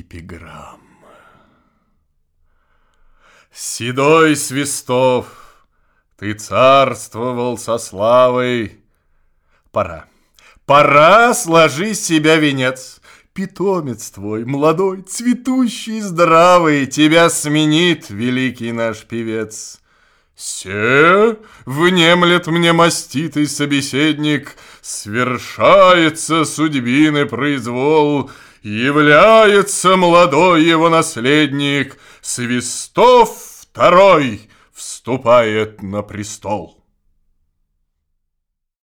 эпиграмм. Седой Свистов, ты царствовал со славой. Пора, пора сложи с себя венец. Питомец твой, молодой, цветущий, здравый, Тебя сменит великий наш певец. Се, внемлет мне маститый собеседник, Свершается судьбины произвол, Является молодой его наследник, Свистов второй вступает на престол.